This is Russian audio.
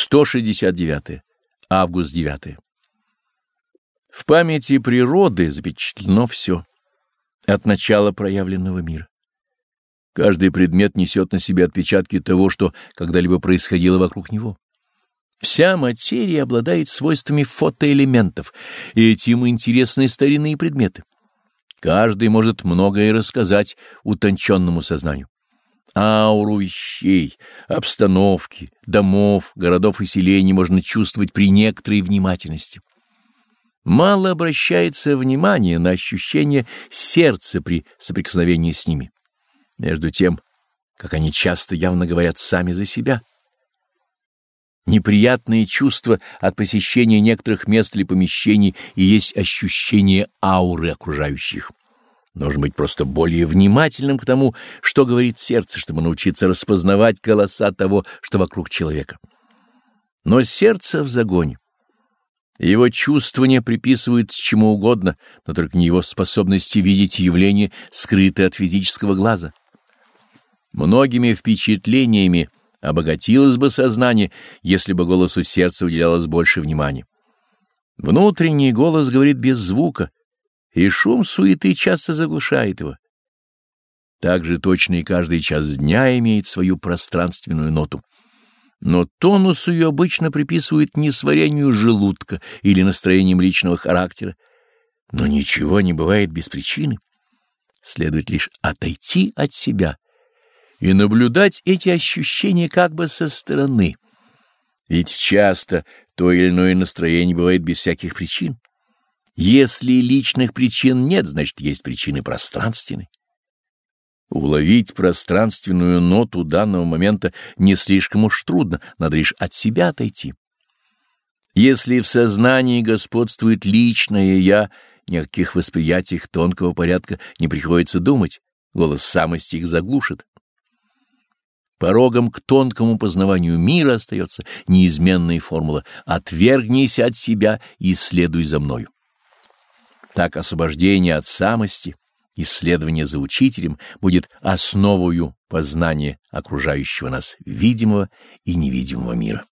169. Август 9. В памяти природы запечатлено все, от начала проявленного мира. Каждый предмет несет на себе отпечатки того, что когда-либо происходило вокруг него. Вся материя обладает свойствами фотоэлементов, и этим интересны старинные предметы. Каждый может многое рассказать утонченному сознанию. Ауру вещей, обстановки, домов, городов и селений можно чувствовать при некоторой внимательности. Мало обращается внимание на ощущение сердца при соприкосновении с ними. Между тем, как они часто явно говорят сами за себя. Неприятные чувства от посещения некоторых мест или помещений и есть ощущение ауры окружающих. Нужно быть просто более внимательным к тому, что говорит сердце, чтобы научиться распознавать голоса того, что вокруг человека. Но сердце в загоне. Его чувствования приписывают чему угодно, но только не его способности видеть явления, скрытые от физического глаза. Многими впечатлениями обогатилось бы сознание, если бы голосу сердца уделялось больше внимания. Внутренний голос говорит без звука, и шум суеты часто заглушает его. Так же точно и каждый час дня имеет свою пространственную ноту. Но тонусу ее обычно приписывают не сварению желудка или настроением личного характера. Но ничего не бывает без причины. Следует лишь отойти от себя и наблюдать эти ощущения как бы со стороны. Ведь часто то или иное настроение бывает без всяких причин. Если личных причин нет, значит, есть причины пространственные. Уловить пространственную ноту данного момента не слишком уж трудно, надо лишь от себя отойти. Если в сознании господствует личное «я», ни о каких восприятиях тонкого порядка не приходится думать, голос самости их заглушит. Порогом к тонкому познаванию мира остается неизменная формула «отвергнись от себя и следуй за мною». Так освобождение от самости, исследование за учителем будет основою познания окружающего нас видимого и невидимого мира.